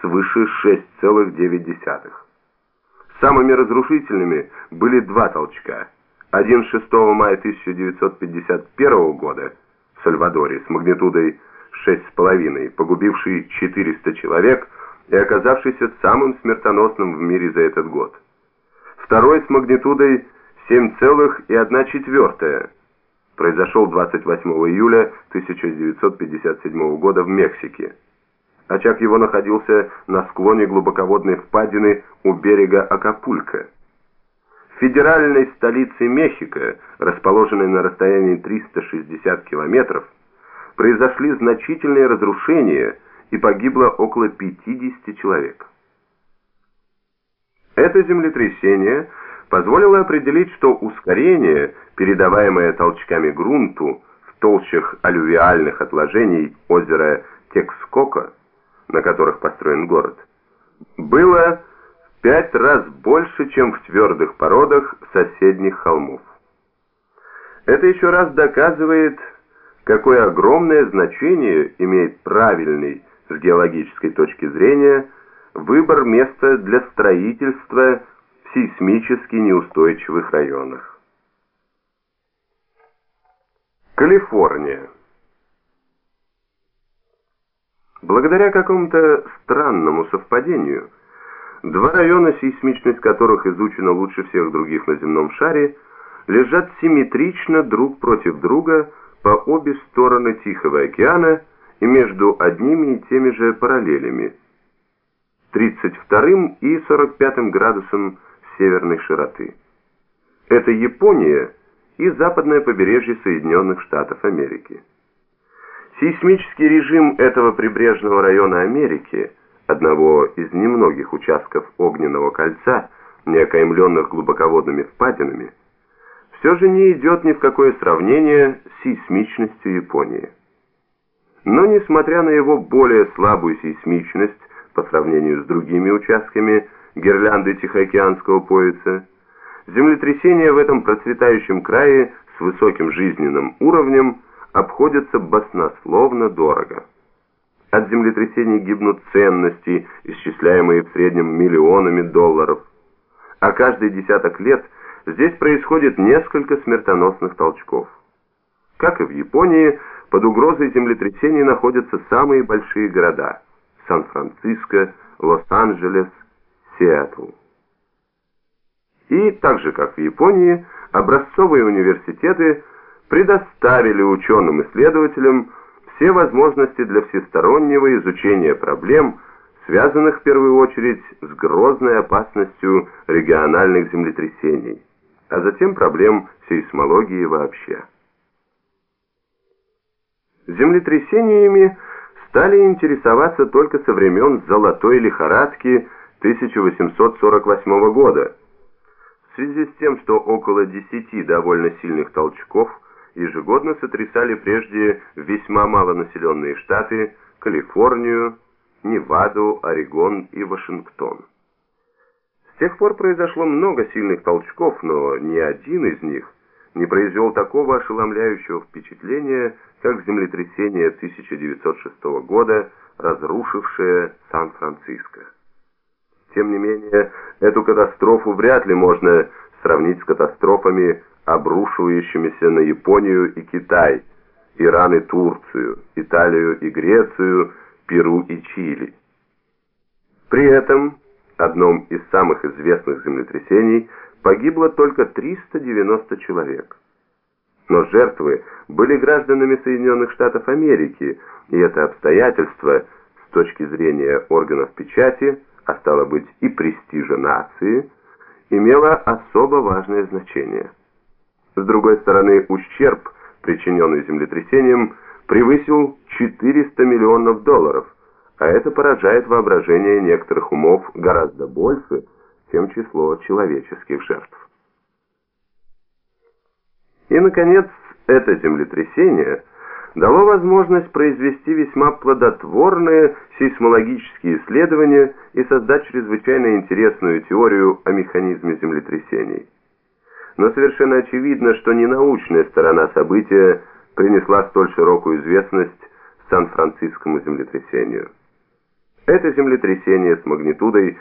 свыше 6,9. Самыми разрушительными были два толчка. Один 6 мая 1951 года в Сальвадоре с магнитудой 6,5, погубивший 400 человек и оказавшийся самым смертоносным в мире за этот год. Второй с магнитудой 7,1 произошел 28 июля 1957 года в Мексике. Очаг его находился на склоне глубоководной впадины у берега Акапулько. В федеральной столице Мехико, расположенной на расстоянии 360 километров, произошли значительные разрушения и погибло около 50 человек. Это землетрясение позволило определить, что ускорение, передаваемое толчками грунту в толщах алювиальных отложений озера Текскока, на которых построен город, было в пять раз больше, чем в твердых породах соседних холмов. Это еще раз доказывает, какое огромное значение имеет правильный с геологической точки зрения выбор места для строительства в сейсмически неустойчивых районах. Калифорния Благодаря какому-то странному совпадению, два района, сейсмичность которых изучена лучше всех других на земном шаре, лежат симметрично друг против друга по обе стороны Тихого океана и между одними и теми же параллелями 32 и 45 градусом северной широты. Это Япония и западное побережье Соединенных Штатов Америки. Сейсмический режим этого прибрежного района Америки, одного из немногих участков огненного кольца, не окаймленных глубоководными впадинами, все же не идет ни в какое сравнение с сейсмичностью Японии. Но несмотря на его более слабую сейсмичность по сравнению с другими участками гирлянды Тихоокеанского пояса, землетрясения в этом процветающем крае с высоким жизненным уровнем обходятся баснословно дорого. От землетрясений гибнут ценности, исчисляемые в среднем миллионами долларов. А каждый десяток лет здесь происходит несколько смертоносных толчков. Как и в Японии, под угрозой землетрясений находятся самые большие города – Сан-Франциско, Лос-Анджелес, Сиэтл. И так же, как в Японии, образцовые университеты – предоставили ученым-исследователям все возможности для всестороннего изучения проблем, связанных в первую очередь с грозной опасностью региональных землетрясений, а затем проблем сейсмологии вообще. Землетрясениями стали интересоваться только со времен золотой лихорадки 1848 года. В связи с тем, что около 10 довольно сильных толчков – ежегодно сотрясали прежде весьма малонаселенные штаты Калифорнию, Неваду, Орегон и Вашингтон. С тех пор произошло много сильных толчков, но ни один из них не произвел такого ошеломляющего впечатления, как землетрясение 1906 года, разрушившее Сан-Франциско. Тем не менее, эту катастрофу вряд ли можно сравнить с катастрофами обрушивающимися на Японию и Китай, Иран и Турцию, Италию и Грецию, Перу и Чили. При этом, одном из самых известных землетрясений, погибло только 390 человек. Но жертвы были гражданами Соединенных Штатов Америки, и это обстоятельство с точки зрения органов печати, а стало быть и престижа нации, имело особо важное значение. С другой стороны, ущерб, причиненный землетрясением, превысил 400 миллионов долларов, а это поражает воображение некоторых умов гораздо больше, чем число человеческих жертв. И, наконец, это землетрясение дало возможность произвести весьма плодотворные сейсмологические исследования и создать чрезвычайно интересную теорию о механизме землетрясений но совершенно очевидно, что не научная сторона события принесла столь широкую известность Сан-Францискому землетрясению. Это землетрясение с магнитудой